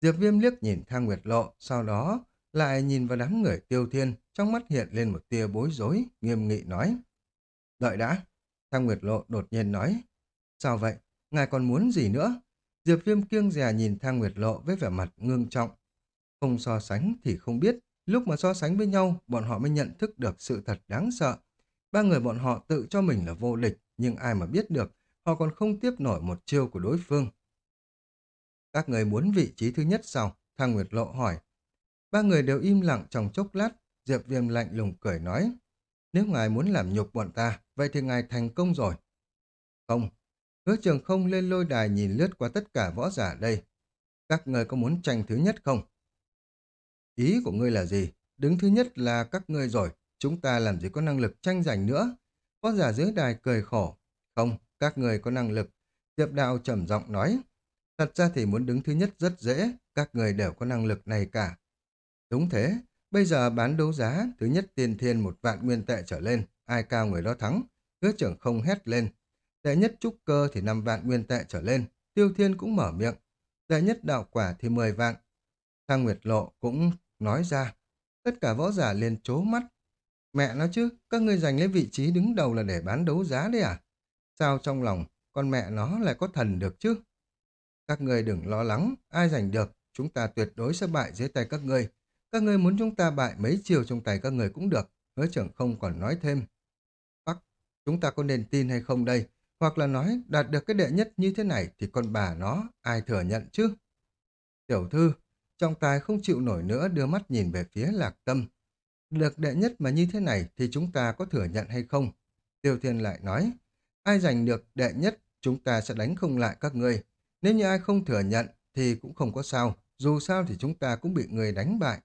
Diệp Viêm liếc nhìn Thang Nguyệt Lộ, sau đó lại nhìn vào đám người tiêu thiên, trong mắt hiện lên một tia bối rối, nghiêm nghị nói. Đợi đã. Thang Nguyệt Lộ đột nhiên nói. Sao vậy? Ngài còn muốn gì nữa? Diệp Viêm kiêng dè nhìn Thang Nguyệt Lộ với vẻ mặt ngương trọng. Không so sánh thì không biết, lúc mà so sánh với nhau, bọn họ mới nhận thức được sự thật đáng sợ. Ba người bọn họ tự cho mình là vô địch, nhưng ai mà biết được, họ còn không tiếp nổi một chiêu của đối phương. Các người muốn vị trí thứ nhất sao? Thang Nguyệt Lộ hỏi. Ba người đều im lặng trong chốc lát, Diệp Viêm lạnh lùng cười nói. Nếu ngài muốn làm nhục bọn ta, vậy thì ngài thành công rồi. Không, hứa trường không lên lôi đài nhìn lướt qua tất cả võ giả đây. Các người có muốn tranh thứ nhất không? Ý của ngươi là gì? Đứng thứ nhất là các ngươi rồi, chúng ta làm gì có năng lực tranh giành nữa. Võ giả dưới đài cười khổ. Không, các người có năng lực. Diệp đạo trầm giọng nói. Thật ra thì muốn đứng thứ nhất rất dễ, các người đều có năng lực này cả. Đúng thế, bây giờ bán đấu giá, thứ nhất tiên thiên một vạn nguyên tệ trở lên, ai cao người đó thắng. Hứa trưởng không hét lên. Đệ nhất trúc cơ thì 5 vạn nguyên tệ trở lên, tiêu thiên cũng mở miệng. Đệ nhất đạo quả thì 10 vạn. Thang Nguyệt Lộ cũng nói ra. Tất cả võ giả liền chố mắt. Mẹ nó chứ, các ngươi giành lấy vị trí đứng đầu là để bán đấu giá đấy à? Sao trong lòng, con mẹ nó lại có thần được chứ? Các ngươi đừng lo lắng, ai giành được, chúng ta tuyệt đối sẽ bại dưới tay các ngươi. Các ngươi muốn chúng ta bại mấy chiều trong tay các ngươi cũng được. Hứa trưởng không còn nói thêm. Bắc, chúng ta có nên tin hay không đây? Hoặc là nói đạt được cái đệ nhất như thế này thì con bà nó ai thừa nhận chứ? Tiểu thư, trọng tài không chịu nổi nữa đưa mắt nhìn về phía lạc tâm. Được đệ nhất mà như thế này thì chúng ta có thừa nhận hay không? Tiêu Thiên lại nói, ai giành được đệ nhất chúng ta sẽ đánh không lại các ngươi. Nếu như ai không thừa nhận thì cũng không có sao, dù sao thì chúng ta cũng bị người đánh bại.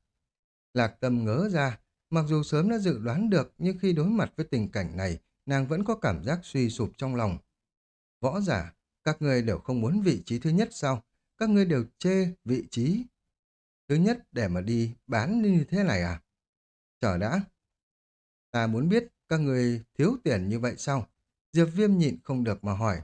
Lạc tâm ngớ ra, mặc dù sớm đã dự đoán được nhưng khi đối mặt với tình cảnh này, nàng vẫn có cảm giác suy sụp trong lòng. Võ giả, các ngươi đều không muốn vị trí thứ nhất sao? Các ngươi đều chê vị trí thứ nhất để mà đi bán như thế này à? Chờ đã. Ta muốn biết các người thiếu tiền như vậy sao? Diệp Viêm nhịn không được mà hỏi.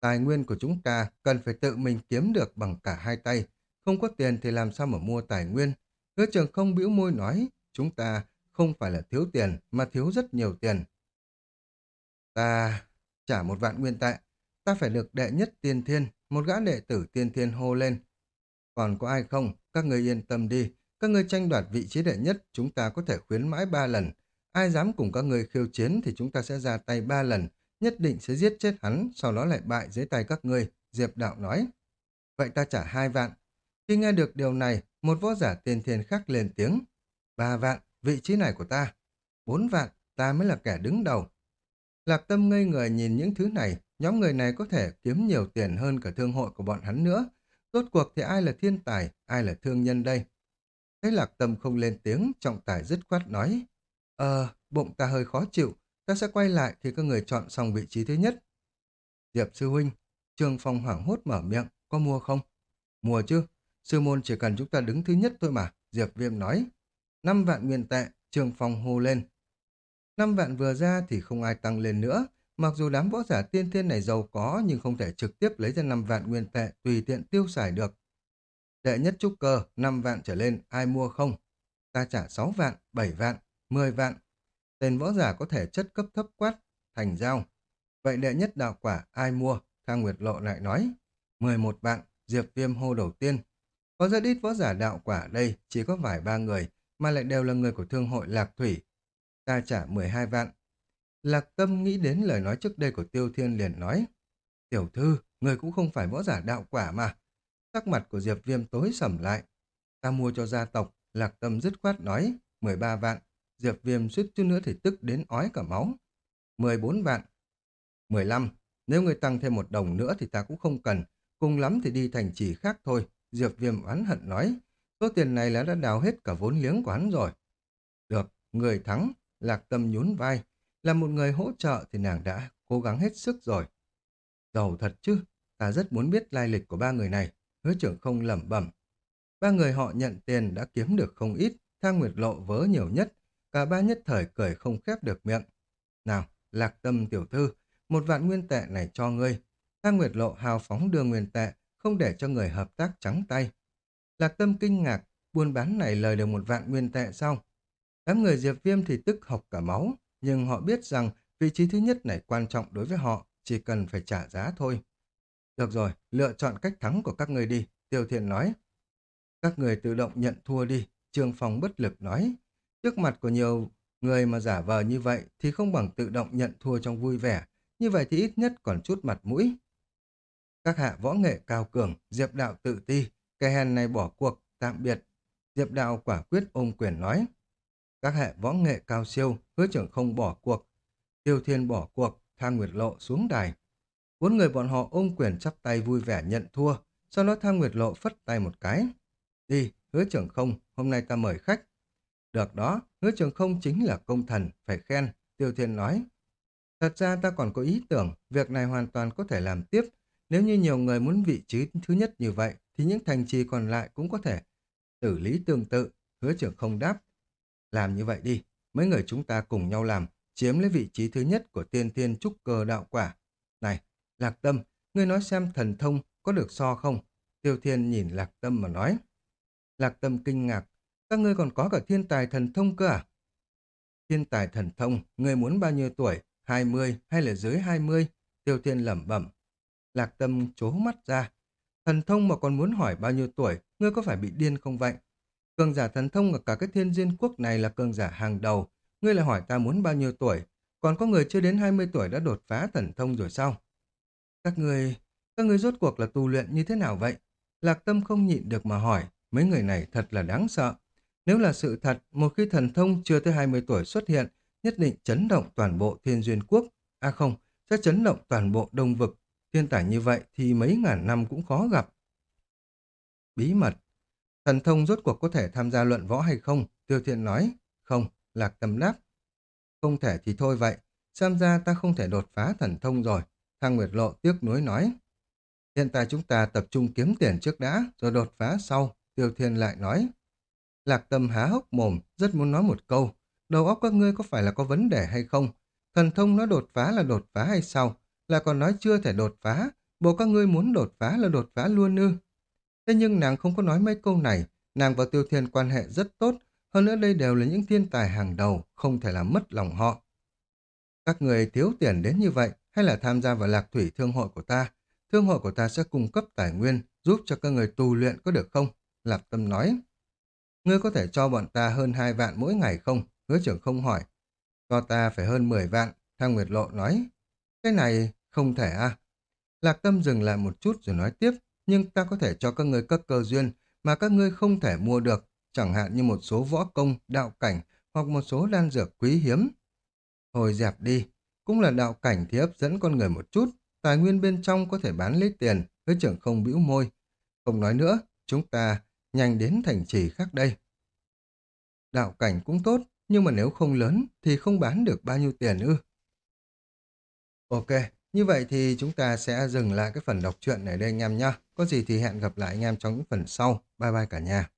Tài nguyên của chúng ta cần phải tự mình kiếm được bằng cả hai tay. Không có tiền thì làm sao mà mua tài nguyên? Hứa trường không bĩu môi nói, chúng ta không phải là thiếu tiền mà thiếu rất nhiều tiền. Ta trả một vạn nguyên tệ, ta phải được đệ nhất tiên thiên, một gã đệ tử tiên thiên hô lên. Còn có ai không? Các người yên tâm đi, các người tranh đoạt vị trí đệ nhất, chúng ta có thể khuyến mãi ba lần. Ai dám cùng các người khiêu chiến thì chúng ta sẽ ra tay ba lần, nhất định sẽ giết chết hắn, sau đó lại bại dưới tay các ngươi, Diệp Đạo nói. Vậy ta trả hai vạn. Khi nghe được điều này, một võ giả tiên thiên khác lên tiếng. Ba vạn, vị trí này của ta. Bốn vạn, ta mới là kẻ đứng đầu. Lạc tâm ngây người nhìn những thứ này, nhóm người này có thể kiếm nhiều tiền hơn cả thương hội của bọn hắn nữa. Rốt cuộc thì ai là thiên tài, ai là thương nhân đây? Thấy lạc tâm không lên tiếng, trọng tài dứt khoát nói. Ờ, bụng ta hơi khó chịu, ta sẽ quay lại khi các người chọn xong vị trí thứ nhất. Diệp sư huynh, Trương Phong hoảng hốt mở miệng, có mua không? Mua chứ, sư môn chỉ cần chúng ta đứng thứ nhất thôi mà, Diệp Viêm nói. Năm vạn nguyên tệ, Trương Phong hô lên. Năm vạn vừa ra thì không ai tăng lên nữa, mặc dù đám võ giả tiên thiên này giàu có nhưng không thể trực tiếp lấy ra năm vạn nguyên tệ tùy tiện tiêu xài được. Đệ nhất trúc cơ, năm vạn trở lên, ai mua không? Ta trả sáu vạn, bảy vạn, 10 vạn. Tên võ giả có thể chất cấp thấp quát, thành giao. Vậy đệ nhất đạo quả, ai mua? Thang Nguyệt Lộ lại nói. 11 vạn, Diệp Viêm hô đầu tiên. Có rất ít võ giả đạo quả đây, chỉ có vài ba người, mà lại đều là người của thương hội Lạc Thủy. Ta trả 12 vạn. Lạc Tâm nghĩ đến lời nói trước đây của Tiêu Thiên liền nói. Tiểu thư, người cũng không phải võ giả đạo quả mà. Sắc mặt của Diệp Viêm tối sầm lại. Ta mua cho gia tộc, Lạc Tâm dứt khoát nói, 13 vạn. Diệp Viêm suýt chút nữa thì tức đến ói cả máu. 14 vạn. 15. Nếu người tăng thêm một đồng nữa thì ta cũng không cần. Cùng lắm thì đi thành trì khác thôi. Diệp Viêm oán hận nói. Số tiền này là đã đào hết cả vốn liếng của hắn rồi. Được, người thắng. Lạc Tâm nhún vai. Là một người hỗ trợ thì nàng đã cố gắng hết sức rồi. Giàu thật chứ. Ta rất muốn biết lai lịch của ba người này. Hứa trưởng không lẩm bẩm. Ba người họ nhận tiền đã kiếm được không ít. Thang Nguyệt Lộ vớ nhiều nhất. Cả ba nhất thời cười không khép được miệng. Nào, Lạc Tâm tiểu thư, một vạn nguyên tệ này cho ngươi. Thang Nguyệt Lộ hào phóng đưa nguyên tệ, không để cho người hợp tác trắng tay. Lạc Tâm kinh ngạc, buôn bán này lời được một vạn nguyên tệ sao? Đám người Diệp Viêm thì tức học cả máu, nhưng họ biết rằng vị trí thứ nhất này quan trọng đối với họ, chỉ cần phải trả giá thôi. Được rồi, lựa chọn cách thắng của các người đi, Tiêu Thiện nói. Các người tự động nhận thua đi, Trương Phong bất lực nói. Trước mặt của nhiều người mà giả vờ như vậy thì không bằng tự động nhận thua trong vui vẻ, như vậy thì ít nhất còn chút mặt mũi. Các hạ võ nghệ cao cường, Diệp Đạo tự ti, kẻ hèn này bỏ cuộc, tạm biệt. Diệp Đạo quả quyết ôm quyền nói. Các hạ võ nghệ cao siêu, hứa trưởng không bỏ cuộc. Tiêu Thiên bỏ cuộc, Thang Nguyệt Lộ xuống đài. Bốn người bọn họ ôm quyền chắp tay vui vẻ nhận thua, sau đó Thang Nguyệt Lộ phất tay một cái. Đi, hứa trưởng không, hôm nay ta mời khách. Được đó, hứa trường không chính là công thần, phải khen, Tiêu Thiên nói. Thật ra ta còn có ý tưởng, việc này hoàn toàn có thể làm tiếp. Nếu như nhiều người muốn vị trí thứ nhất như vậy, thì những thành trì còn lại cũng có thể xử lý tương tự. Hứa trưởng không đáp. Làm như vậy đi, mấy người chúng ta cùng nhau làm, chiếm lấy vị trí thứ nhất của tiên thiên trúc cơ đạo quả. Này, Lạc Tâm, ngươi nói xem thần thông có được so không? Tiêu Thiên nhìn Lạc Tâm mà nói. Lạc Tâm kinh ngạc, các ngươi còn có cả thiên tài thần thông cơ à? Thiên tài thần thông, ngươi muốn bao nhiêu tuổi? 20 hay là dưới 20? Tiêu Thiên lẩm bẩm. Lạc Tâm chố mắt ra. Thần thông mà còn muốn hỏi bao nhiêu tuổi, ngươi có phải bị điên không vậy? Cường giả thần thông ở cả cái thiên diên quốc này là cường giả hàng đầu. Ngươi lại hỏi ta muốn bao nhiêu tuổi? Còn có người chưa đến 20 tuổi đã đột phá thần thông rồi sao? Các người, các người rốt cuộc là tu luyện như thế nào vậy? Lạc Tâm không nhịn được mà hỏi, mấy người này thật là đáng sợ. Nếu là sự thật, một khi thần thông chưa tới 20 tuổi xuất hiện, nhất định chấn động toàn bộ thiên duyên quốc. À không, sẽ chấn động toàn bộ đông vực. Thiên tài như vậy thì mấy ngàn năm cũng khó gặp. Bí mật. Thần thông rốt cuộc có thể tham gia luận võ hay không? Tiêu thiện nói. Không, lạc tâm đáp. Không thể thì thôi vậy. Xem ra ta không thể đột phá thần thông rồi. Thang Nguyệt Lộ tiếc nuối nói. Hiện tại chúng ta tập trung kiếm tiền trước đã, rồi đột phá sau. Tiêu Thiên lại nói. Lạc Tâm há hốc mồm, rất muốn nói một câu. Đầu óc các ngươi có phải là có vấn đề hay không? Thần thông nó đột phá là đột phá hay sao? Là còn nói chưa thể đột phá. Bộ các ngươi muốn đột phá là đột phá luôn ư? Thế nhưng nàng không có nói mấy câu này. Nàng và Tiêu Thiên quan hệ rất tốt. Hơn nữa đây đều là những thiên tài hàng đầu, không thể làm mất lòng họ. Các người thiếu tiền đến như vậy, hay là tham gia vào lạc thủy thương hội của ta? Thương hội của ta sẽ cung cấp tài nguyên, giúp cho các người tu luyện có được không? lạc Tâm nói. Ngươi có thể cho bọn ta hơn hai vạn mỗi ngày không? Hứa trưởng không hỏi. Cho ta phải hơn 10 vạn, Thang Nguyệt Lộ nói. Cái này không thể à? Lạc Tâm dừng lại một chút rồi nói tiếp, nhưng ta có thể cho các ngươi các cơ duyên mà các ngươi không thể mua được, chẳng hạn như một số võ công, đạo cảnh hoặc một số đan dược quý hiếm. Hồi dẹp đi, cũng là đạo cảnh thì hấp dẫn con người một chút, tài nguyên bên trong có thể bán lấy tiền, hứa trưởng không bĩu môi. Không nói nữa, chúng ta nhanh đến thành trì khác đây. Đạo cảnh cũng tốt, nhưng mà nếu không lớn thì không bán được bao nhiêu tiền ư. Ok, như vậy thì chúng ta sẽ dừng lại cái phần đọc truyện này đây anh em nhé. Có gì thì hẹn gặp lại anh em trong những phần sau. Bye bye cả nhà.